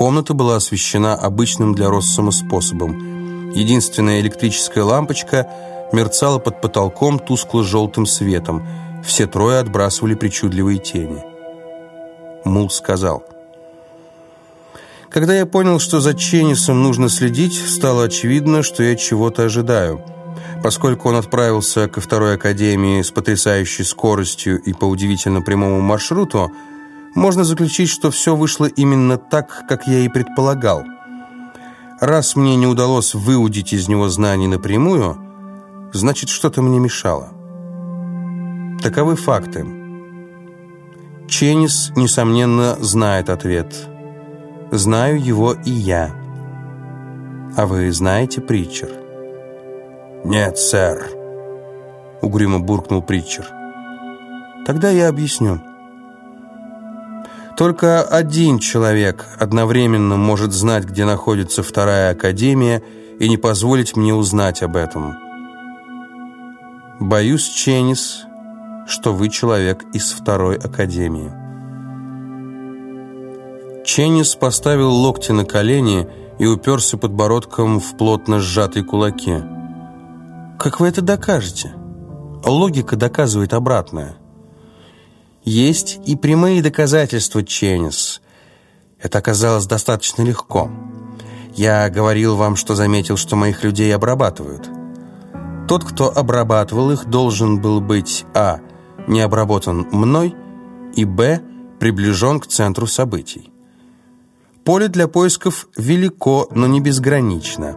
Комната была освещена обычным для Россома способом. Единственная электрическая лампочка мерцала под потолком тускло-желтым светом. Все трое отбрасывали причудливые тени. Мул сказал, «Когда я понял, что за Ченнисом нужно следить, стало очевидно, что я чего-то ожидаю. Поскольку он отправился ко второй академии с потрясающей скоростью и по удивительно прямому маршруту, можно заключить, что все вышло именно так, как я и предполагал. Раз мне не удалось выудить из него знаний напрямую, значит, что-то мне мешало. Таковы факты. Ченнис, несомненно, знает ответ. Знаю его и я. А вы знаете, Притчер? «Нет, сэр», — угрюмо буркнул Притчер. «Тогда я объясню». Только один человек одновременно может знать, где находится вторая академия, и не позволить мне узнать об этом. Боюсь, Ченнис, что вы человек из второй академии. Ченнис поставил локти на колени и уперся подбородком в плотно сжатые кулаки. «Как вы это докажете?» Логика доказывает обратное. Есть и прямые доказательства, Ченнис. Это оказалось достаточно легко. Я говорил вам, что заметил, что моих людей обрабатывают. Тот, кто обрабатывал их, должен был быть а. не обработан мной и б. приближен к центру событий. Поле для поисков велико, но не безгранично.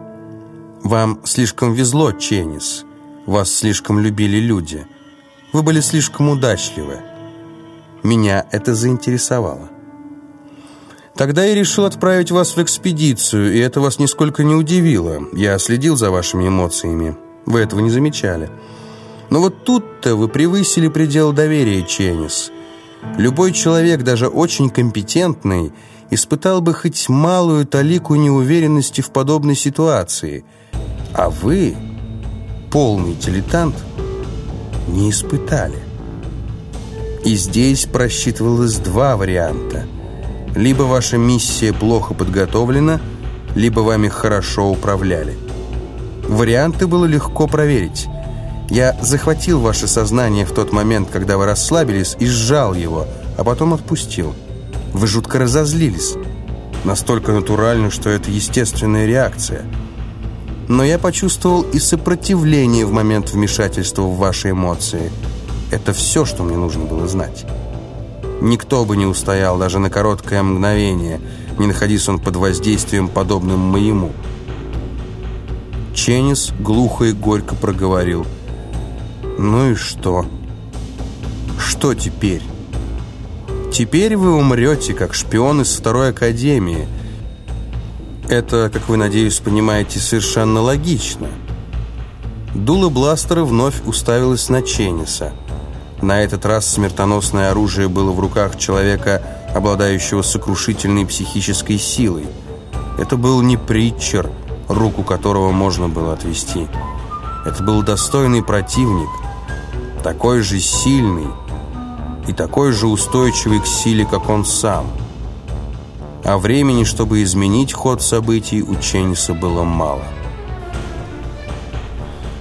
Вам слишком везло, Ченнис. Вас слишком любили люди. Вы были слишком удачливы. Меня это заинтересовало. Тогда я решил отправить вас в экспедицию, и это вас нисколько не удивило. Я следил за вашими эмоциями. Вы этого не замечали. Но вот тут-то вы превысили предел доверия, Ченнис. Любой человек, даже очень компетентный, испытал бы хоть малую талику неуверенности в подобной ситуации. А вы, полный дилетант, не испытали. И здесь просчитывалось два варианта. Либо ваша миссия плохо подготовлена, либо вами хорошо управляли. Варианты было легко проверить. Я захватил ваше сознание в тот момент, когда вы расслабились, и сжал его, а потом отпустил. Вы жутко разозлились. Настолько натурально, что это естественная реакция. Но я почувствовал и сопротивление в момент вмешательства в ваши эмоции – это все, что мне нужно было знать. Никто бы не устоял даже на короткое мгновение, не находись он под воздействием, подобным моему. Ченнис глухо и горько проговорил. «Ну и что? Что теперь? Теперь вы умрете, как шпион из второй академии. Это, как вы, надеюсь, понимаете, совершенно логично». Дуло бластера вновь уставилось на Ченниса – на этот раз смертоносное оружие было в руках человека, обладающего сокрушительной психической силой. Это был не Притчер, руку которого можно было отвести. Это был достойный противник, такой же сильный и такой же устойчивый к силе, как он сам. А времени, чтобы изменить ход событий, у Ченниса было мало.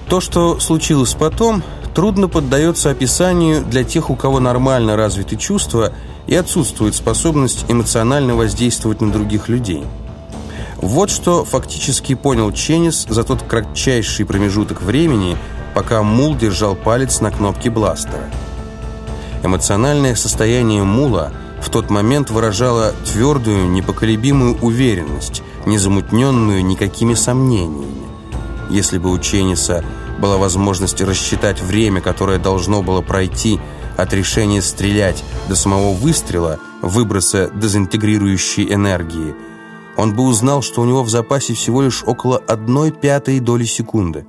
То, что случилось потом, трудно поддается описанию для тех, у кого нормально развиты чувства и отсутствует способность эмоционально воздействовать на других людей. Вот что фактически понял Ченнис за тот кратчайший промежуток времени, пока Мул держал палец на кнопке бластера. Эмоциональное состояние Мула в тот момент выражало твердую, непоколебимую уверенность, не замутненную никакими сомнениями. Если бы у Ченниса была возможность рассчитать время, которое должно было пройти от решения стрелять до самого выстрела, выброса дезинтегрирующей энергии, он бы узнал, что у него в запасе всего лишь около одной пятой доли секунды.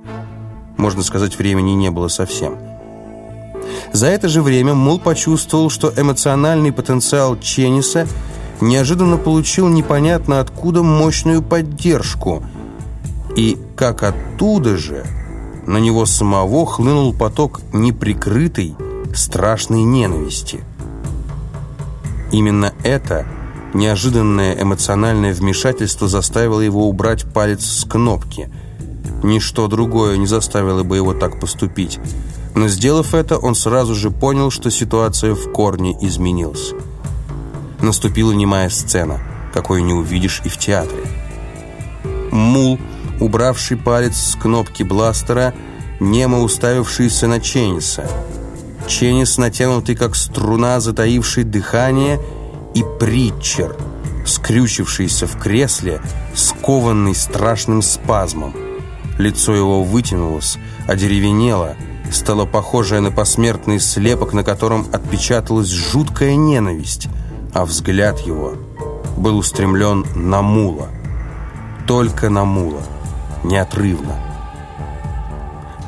Можно сказать, времени не было совсем. За это же время Мул почувствовал, что эмоциональный потенциал Ченниса неожиданно получил непонятно откуда мощную поддержку. И как оттуда же на него самого хлынул поток неприкрытой, страшной ненависти. Именно это Неожиданное эмоциональное вмешательство заставило его убрать палец с кнопки. Ничто другое не заставило бы его так поступить. Но сделав это, он сразу же понял, что ситуация в корне изменилась. Наступила немая сцена, какой не увидишь и в театре. Мул, убравший палец с кнопки бластера, немо уставившийся на Ченниса. Ченнис, натянутый как струна, затаивший дыхание – и Притчер, скрючившийся в кресле, скованный страшным спазмом. Лицо его вытянулось, одеревенело, стало похожее на посмертный слепок, на котором отпечаталась жуткая ненависть, а взгляд его был устремлен на Мула. Только на Мула, неотрывно.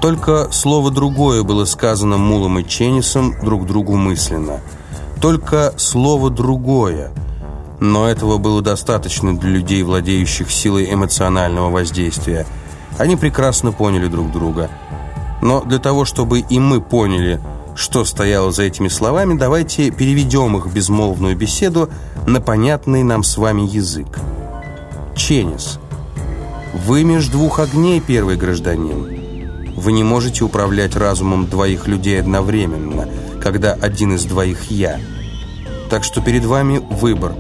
Только слово другое было сказано Мулом и Ченнисом друг другу мысленно – только слово другое. Но этого было достаточно для людей, владеющих силой эмоционального воздействия. Они прекрасно поняли друг друга. Но для того, чтобы и мы поняли, что стояло за этими словами, давайте переведем их безмолвную беседу на понятный нам с вами язык. Ченнис. Вы меж двух огней, первый гражданин. Вы не можете управлять разумом двоих людей одновременно – когда один из двоих я. Так что перед вами выбор.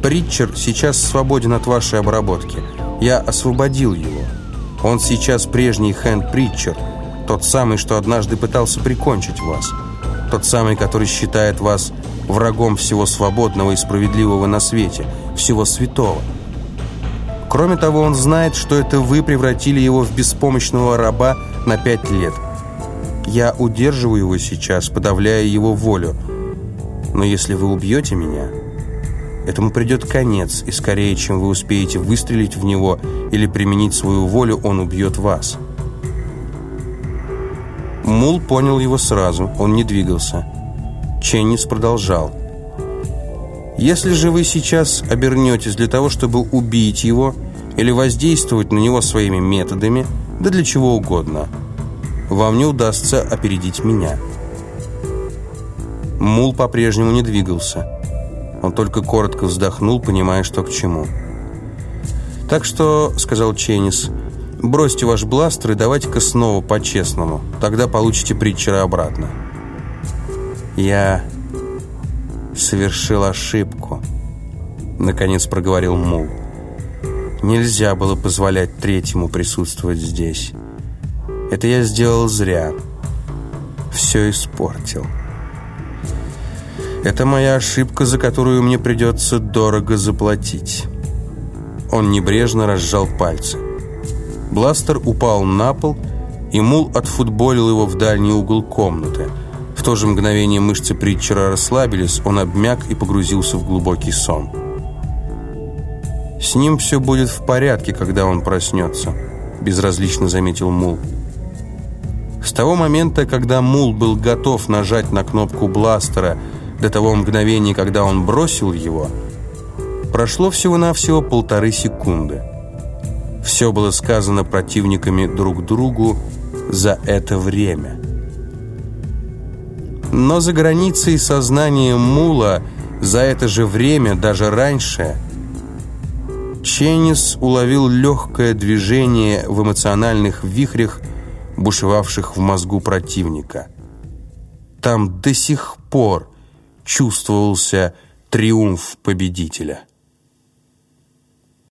Притчер сейчас свободен от вашей обработки. Я освободил его. Он сейчас прежний Хэнд Притчер, тот самый, что однажды пытался прикончить вас. Тот самый, который считает вас врагом всего свободного и справедливого на свете, всего святого. Кроме того, он знает, что это вы превратили его в беспомощного раба на пять лет – я удерживаю его сейчас, подавляя его волю. Но если вы убьете меня, этому придет конец, и скорее, чем вы успеете выстрелить в него или применить свою волю, он убьет вас. Мул понял его сразу, он не двигался. Ченнис продолжал. «Если же вы сейчас обернетесь для того, чтобы убить его или воздействовать на него своими методами, да для чего угодно – вам не удастся опередить меня». Мул по-прежнему не двигался. Он только коротко вздохнул, понимая, что к чему. «Так что», — сказал Ченнис, — «бросьте ваш бластер и давайте-ка снова по-честному. Тогда получите Притчера обратно». «Я совершил ошибку», — наконец проговорил Мул. «Нельзя было позволять третьему присутствовать здесь». Это я сделал зря. Все испортил. Это моя ошибка, за которую мне придется дорого заплатить. Он небрежно разжал пальцы. Бластер упал на пол, и Мул отфутболил его в дальний угол комнаты. В то же мгновение мышцы Притчера расслабились, он обмяк и погрузился в глубокий сон. «С ним все будет в порядке, когда он проснется», – безразлично заметил Мул. С того момента, когда Мул был готов нажать на кнопку бластера, до того мгновения, когда он бросил его, прошло всего-навсего полторы секунды. Все было сказано противниками друг другу за это время. Но за границей сознания Мула за это же время, даже раньше, Ченнис уловил легкое движение в эмоциональных вихрях бушевавших в мозгу противника. Там до сих пор чувствовался триумф победителя.